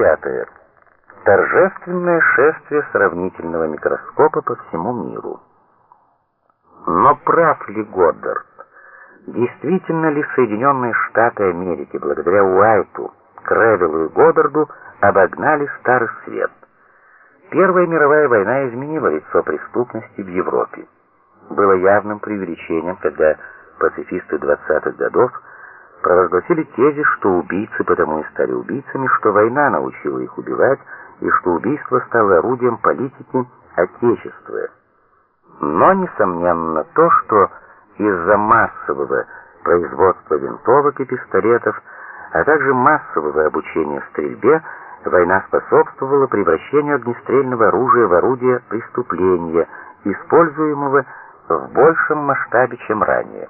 пятое. Торжественное шествие сравнительного микроскопа по всему миру. Но прав ли Годдард? Действительно ли Соединенные Штаты Америки, благодаря Уайту, Кревелу и Годдарду, обогнали Старый Свет? Первая мировая война изменила лицо преступности в Европе. Было явным преувеличением, когда пацифисты 20-х годов провозгласили тезис, что убийцы потому и стали убийцами, что война научила их убивать, и что убийство стало орудием политики Отечества. Но, несомненно, то, что из-за массового производства винтовок и пистолетов, а также массового обучения стрельбе, война способствовала превращению огнестрельного оружия в орудие преступления, используемого в большем масштабе, чем ранее.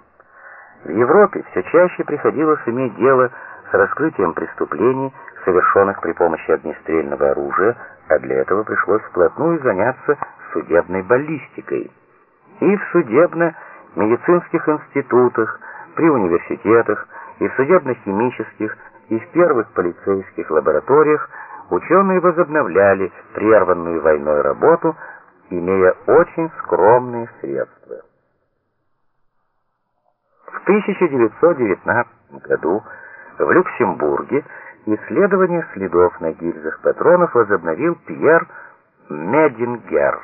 В Европе все чаще приходилось иметь дело с раскрытием преступлений, совершенных при помощи огнестрельного оружия, а для этого пришлось вплотную заняться судебной баллистикой. И в судебно-медицинских институтах, при университетах, и в судебно-химических, и в первых полицейских лабораториях ученые возобновляли прерванную войной работу, имея очень скромные средства. В 1919 году в Люксембурге исследование следов на гильзах патронов возобновил Пьер Медингер.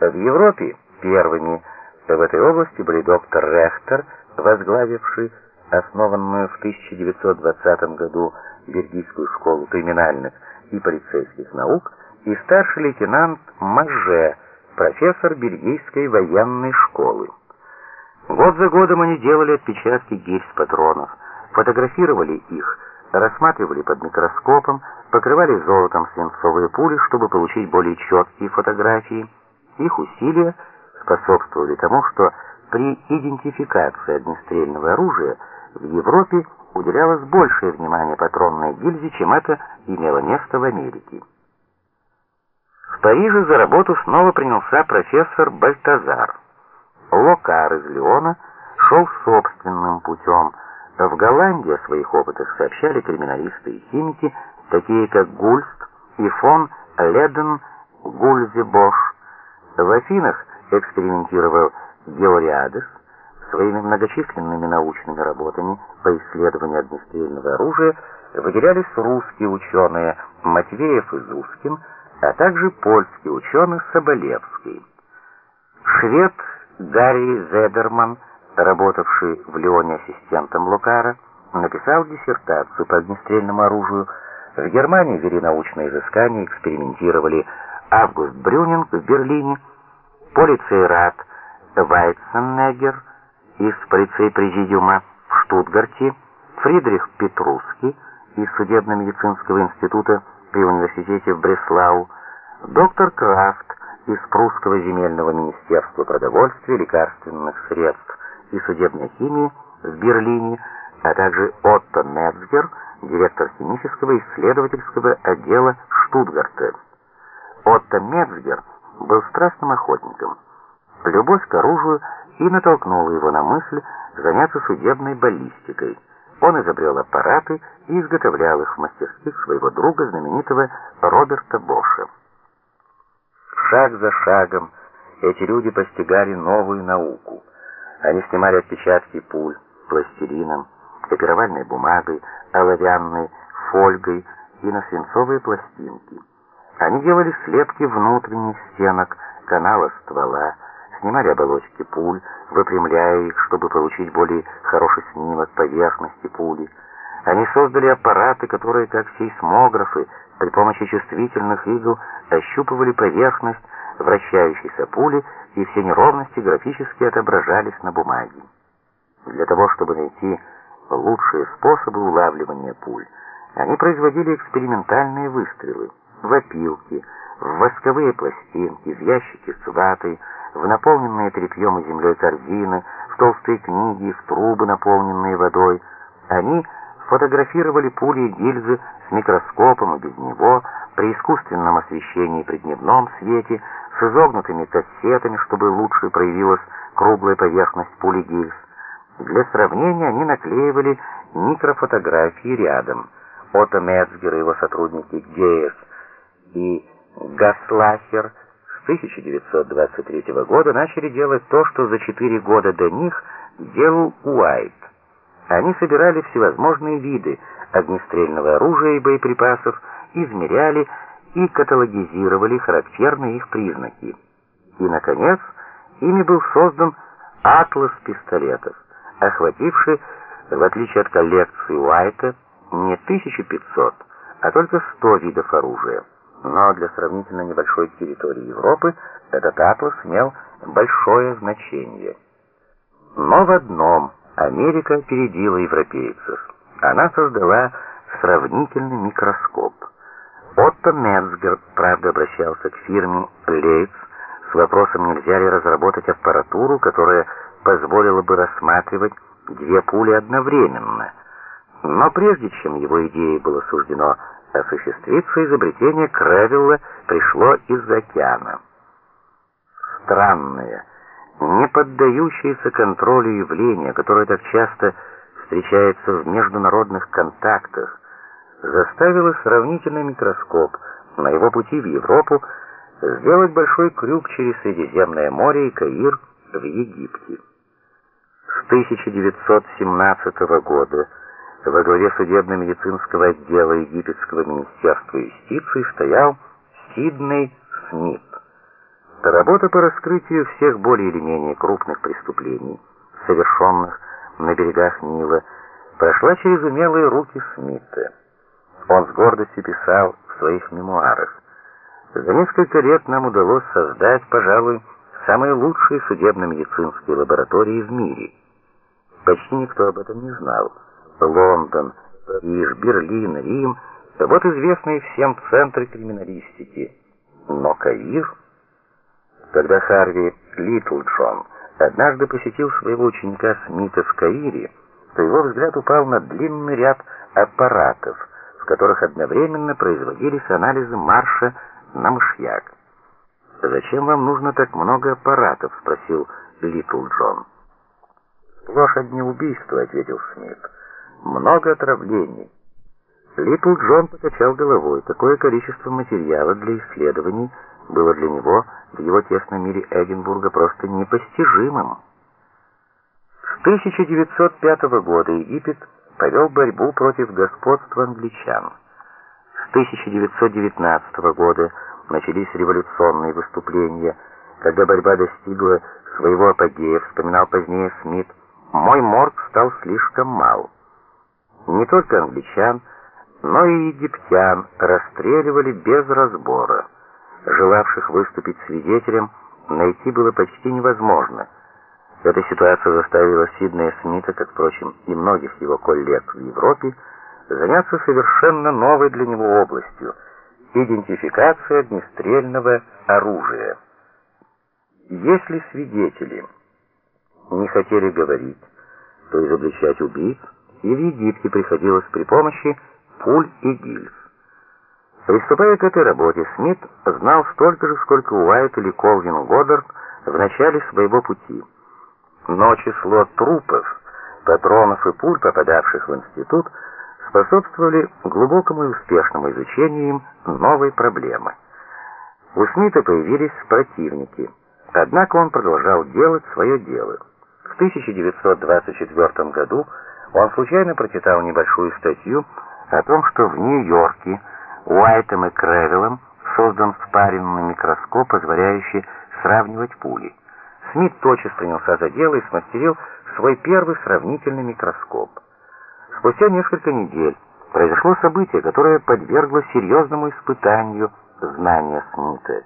В Европе первыми в этой области были доктор Рехтер, возглавивший основанную в 1920 году Бельгийскую школу криминальных и полицейских наук, и старший лейтенант Маже, профессор Бельгийской военной школы. Год за годом они делали отпечатки гильз патронов, фотографировали их, рассматривали под микроскопом, покрывали золотом свинцовые пули, чтобы получить более четкие фотографии. Их усилия способствовали тому, что при идентификации огнестрельного оружия в Европе уделялось большее внимание патронной гильзе, чем это имело место в Америке. В Париже за работу снова принялся профессор Бальтазар. Локар из Леона шел собственным путем. В Голландии о своих опытах сообщали криминалисты и химики, такие как Гульст и фон Леден Гульзебош. В Афинах экспериментировал Геориадес своими многочисленными научными работами по исследованию огнестрельного оружия выделялись русские ученые Матвеев и Зускин, а также польский ученый Соболевский. Швед Гарри Зедерман, работавший в Лионе ассистентом Лукара, написал диссертацию по огнестрельному оружию. В Германии вели научные изыскания, экспериментировали Август Брюнинг в Берлине, полицейрат Вайценнегер из полицей-президиума в Штутгарте, Фридрих Петрусский из судебно-медицинского института при университете в Бреслау, доктор Крафт из Прусского земельного министерства продовольствия, лекарственных средств и судебной химии в Берлине, а также Отто Мецгер, директор химического исследовательского отдела Штутгарта. Отто Мецгер был страстным охотником. Любовь к оружию и натолкнула его на мысль заняться судебной баллистикой. Он изобрел аппараты и изготовлял их в мастерских своего друга, знаменитого Роберта Боша. Шаг за шагом эти люди постигали новую науку. Они снимали отпечатки пуль пластилином, копировальной бумагой, оловянной, фольгой и на свинцовые пластинки. Они делали слепки внутренних стенок, канала ствола, снимали оболочки пуль, выпрямляя их, чтобы получить более хороший снимок поверхности пули. Они создали аппараты, которые, как сейсмографы, при помощи чувствительных игл ощупывали поверхность вращающейся пули, и все неровности графически отображались на бумаге. Для того, чтобы найти лучшие способы улавливания пуль, они производили экспериментальные выстрелы в опилки, в восковые пластинки, в ящики с ватой, в наполненные тряпьем и землей корзины, в толстые книги, в трубы, наполненные водой. Они фотографировали пули и гильзы с микроскопом и без него, при искусственном освещении при дневном свете, с изогнутыми кассетами, чтобы лучше проявилась круглая поверхность пули гильз. Для сравнения они наклеивали микрофотографии рядом. Отто Мецгер и его сотрудники Гейс и Гаслахер с 1923 года начали делать то, что за четыре года до них делал Уайт. Они собирали всевозможные виды огнестрельного оружия и боеприпасов, измеряли и каталогизировали характерные их признаки. И, наконец, ими был создан атлас пистолетов, охвативший, в отличие от коллекции Уайта, не 1500, а только 100 видов оружия. Но для сравнительно небольшой территории Европы этот атлас имел большое значение. Но в одном Америка опередила европейцев. Она создала сравнительный микроскоп. Отто Мецгер, правда, обращался к фирме Лейтс с вопросом, нельзя ли разработать аппаратуру, которая позволила бы рассматривать две пули одновременно. Но прежде чем его идее было суждено осуществиться, изобретение Кревилла пришло из океана. Странное, не поддающееся контролю явление, которое так часто встречается в международных контактах, заставило сравнительный микроскоп на его пути в Европу сделать большой крюк через Средиземное море и Каир в Египте. С 1917 года во главе судебно-медицинского отдела Египетского министерства юстиции стоял Сидней Смит. Работа по раскрытию всех более или менее крупных преступлений, совершенных на берегах Нила, прошла через умелые руки Смита. Он с гордостью писал в своих мемуарах: "За несколько лет нам удалось создать, пожалуй, самые лучшие судебно-медицинские лаборатории в мире. Почти никто об этом не знал. Лондон, Париж, Берлин, Рим вот известные всем центры криминалистики. Но Каир когда Харви Литлджон однажды посетил своего ученика Смита в Каире, то его взгляд упал на длинный ряд аппаратов, в которых одновременно производились анализы Марша на мышьяк. «Зачем вам нужно так много аппаратов?» — спросил Литлджон. «Сплошь одни убийства», — ответил Смит. «Много отравлений». Литл Джон покачал головой. Такое количество материала для исследований было для него в его тесном мире Эдинбурга просто непостижимым. С 1905 года Египет повел борьбу против господства англичан. С 1919 года начались революционные выступления, когда борьба достигла своего апогея, вспоминал позднее Смит, «Мой морг стал слишком мал». Не только англичан, но и египтян расстреливали без разбора желавших выступить свидетелем, найти было почти невозможно. Эта ситуация заставила Сиднея Смита, как, впрочем, и многих его коллег в Европе, заняться совершенно новой для него областью – идентификацией огнестрельного оружия. Если свидетели не хотели говорить, то изобличать убийц и в Египте приходилось при помощи пуль и гильз. Приступая к этой работе, Смит знал столько же, сколько Уайт или Колвин Годдард в начале своего пути. Но число трупов, патронов и пуль, попадавших в институт, способствовали глубокому и успешному изучению им новой проблемы. У Смита появились противники, однако он продолжал делать свое дело. В 1924 году он случайно прочитал небольшую статью о том, что в Нью-Йорке Уайтом и Кревеллом создан спаренный микроскоп, позволяющий сравнивать пули. Смит тотчас принялся за дело и смастерил свой первый сравнительный микроскоп. Спустя несколько недель произошло событие, которое подвергло серьезному испытанию знания Смита.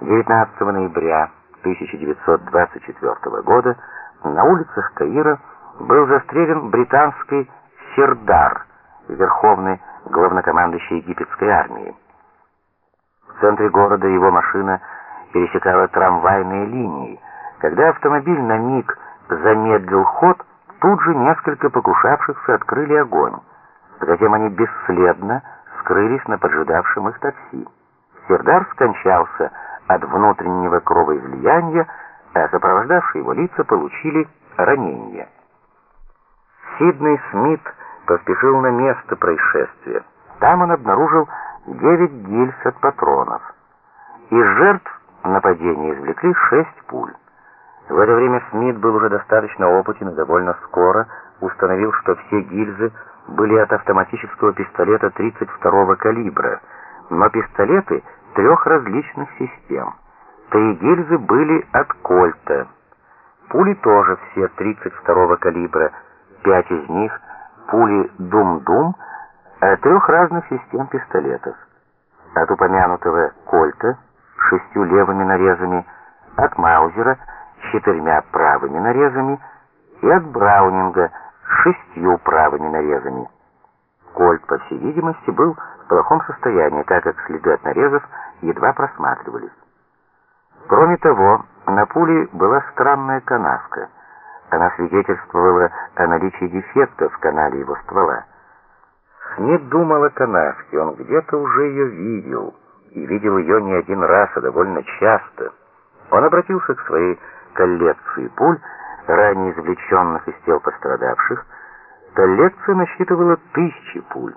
19 ноября 1924 года на улицах Каира был застрелен британский Сердар, верховный главнокомандующий египетской армией. В центре города его машина пересекала трамвайные линии. Когда автомобиль на миг замедлил ход, тут же несколько покушавшихся открыли огонь. Затем они бесследно скрылись на поджидавшем их такси. Сердар скончался от внутреннего кровоизлияния, а сопровождавшие его лица получили ранения. Сидней Смит поспешил на место происшествия. Там он обнаружил 9 гильз от патронов. Из жертв нападения извлекли 6 пуль. В это время Смит был уже достаточно опытен и довольно скоро установил, что все гильзы были от автоматического пистолета 32-го калибра, но пистолеты трех различных систем. Три гильзы были от Кольта. Пули тоже все 32-го калибра, пять из них пули Дум-Дум от трех разных систем пистолетов. От упомянутого Кольта с шестью левыми нарезами, от Маузера с четырьмя правыми нарезами и от Браунинга с шестью правыми нарезами. Кольт, по всей видимости, был в плохом состоянии, так как следы от нарезов едва просматривались. Кроме того, на пуле была странная канавка. Она свидетельствовала о наличии дефекта в канале его ствола. Смит думал о канавке, он где-то уже ее видел, и видел ее не один раз, а довольно часто. Он обратился к своей коллекции пуль, ранее извлеченных из тел пострадавших. Коллекция насчитывала тысячи пуль.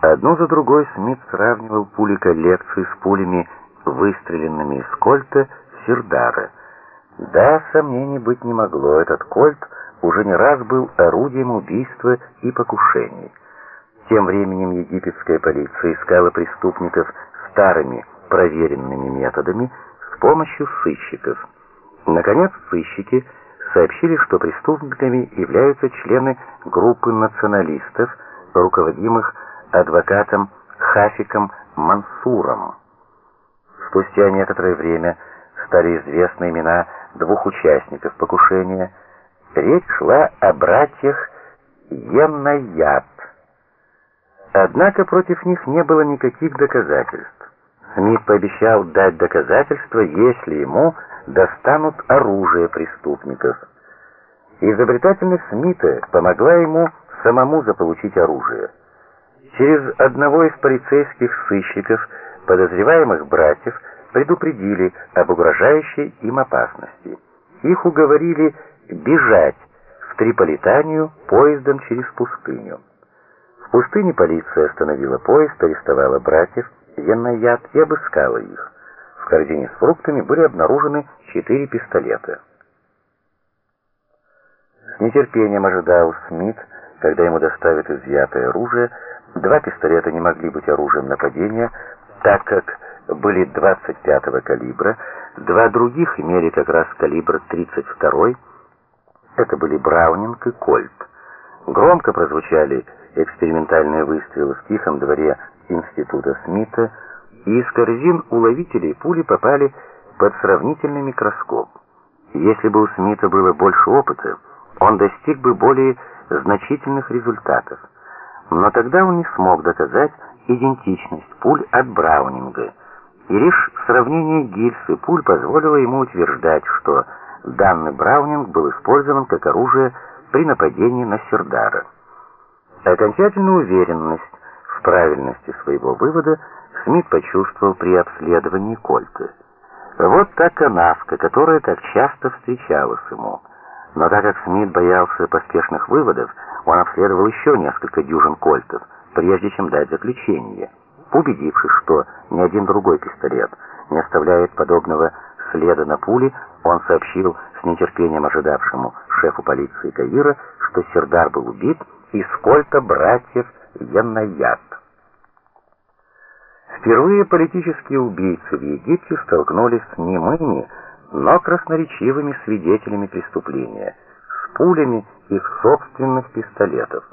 Одну за другой Смит сравнивал пули коллекции с пулями, выстреленными из кольта Сердара. Да, сомнений быть не могло, этот кольт уже не раз был орудием убийства и покушений. Тем временем египетская полиция искала преступников старыми проверенными методами с помощью сыщиков. Наконец, сыщики сообщили, что преступниками являются члены группы националистов, руководимых адвокатом Хафиком Мансуром. Спустя некоторое время стали известны имена двух участников покушения. Речь шла о братьях Емнаят. Однако против них не было никаких доказательств. Смит пообещал дать доказательства, если ему достанут оружие преступников. Изобретательность Смита помогла ему самому заполучить оружие. Через одного из полицейских сыщиков подозреваемых братьев предупредили об угрожающей им опасности. Их уговорили бежать в Триполитанию поездом через пустыню. В пустыне полиция остановила поезд, арестовала братьев, Яннаяд и обыскала их. В корзине с фруктами были обнаружены четыре пистолета. С нетерпением ожидал Смит, когда ему доставят изъятое оружие. Два пистолета не могли быть оружием нападения, так как были 25-го калибра, два других имели как раз калибр 32-й, это были Браунинг и Кольт. Громко прозвучали экспериментальные выстрелы в тихом дворе института Смита, и из корзин уловителей пули попали под сравнительный микроскоп. Если бы у Смита было больше опыта, он достиг бы более значительных результатов. Но тогда он не смог доказать идентичность пуль от Браунинга, и лишь сравнение гильз и пуль позволило ему утверждать, что данный Браунинг был использован как оружие при нападении на Сердара. Окончательную уверенность в правильности своего вывода Смит почувствовал при обследовании Кольта. Вот та канавка, которая так часто встречалась ему. Но так как Смит боялся поспешных выводов, он обследовал еще несколько дюжин кольтов, прежде чем дать заключение. Убедившись, что ни один другой пистолет не оставляет подобного следа на пуле, он сообщил с нетерпением ожидавшему шефу полиции Каира, что Сердар был убит из кольта братьев Яннаят. Впервые политические убийцы в Египте столкнулись с немыми, но красноречивыми свидетелями преступления, с пулями их собственных пистолетов.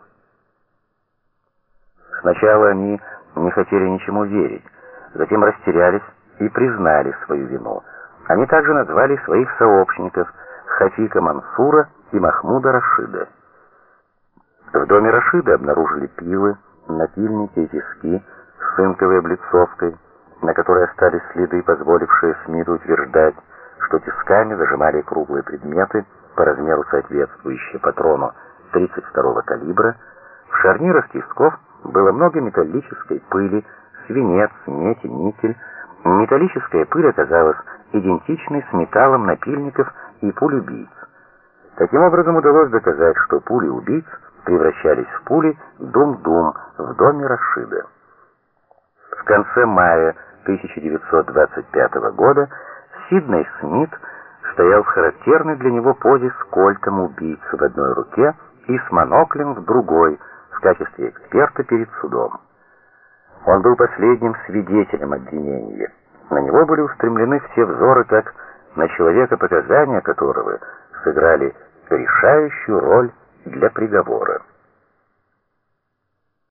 Сначала они не хотели ничему верить, затем растерялись и признали свою вину. Они также назвали своих сообщников Хафика Мансура и Махмуда Рашида. В доме Рашида обнаружили пилы, напильники и тиски с цинковой облицовкой, на которой остались следы, позволившие Смиту утверждать, что тисками зажимали круглые предметы по размеру соответствующие патрону 32-го калибра. В шарнирах тисков было много металлической пыли, свинец, медь никель. Металлическая пыль оказалась идентичной с металлом напильников и пуль убийц. Таким образом удалось доказать, что пули убийц превращались в пули Дум-Дум в доме Рашида. В конце мая 1925 года Сидней Смит стоял в характерной для него позе с кольтом убийцы в одной руке и с моноклем в другой, в качестве эксперта перед судом. Он был последним свидетелем обвинения. На него были устремлены все взоры, как на человека, показания которого сыграли решающую роль для приговора.